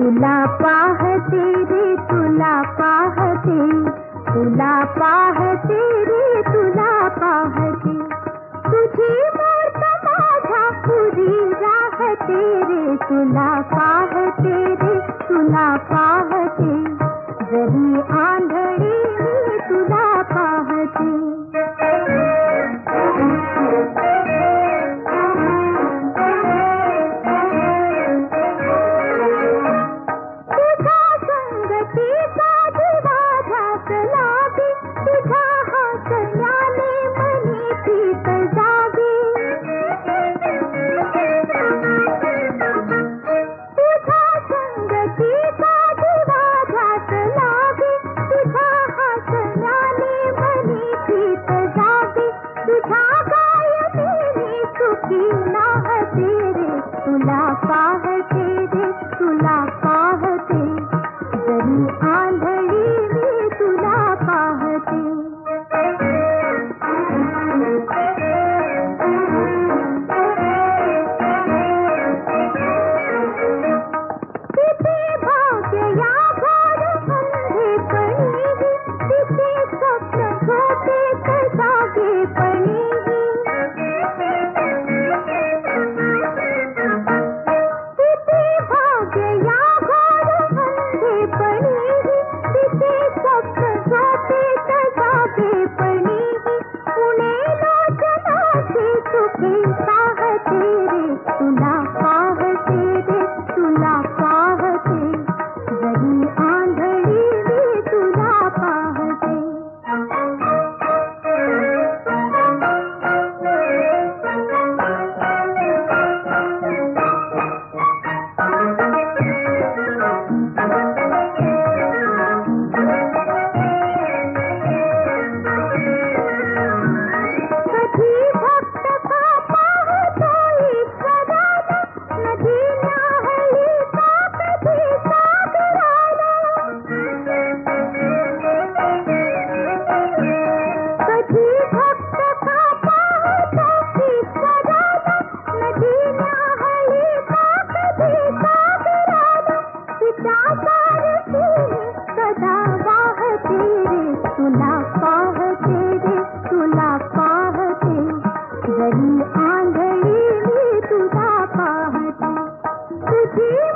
तुला पाहते रे तुला पाहते तुला पाहते रे तुला पाहते तुझी मूर्त माझ्या पुरी राहते रे तुला पाहते रे तुला सुला पाहते रे सुला पाहते जरी see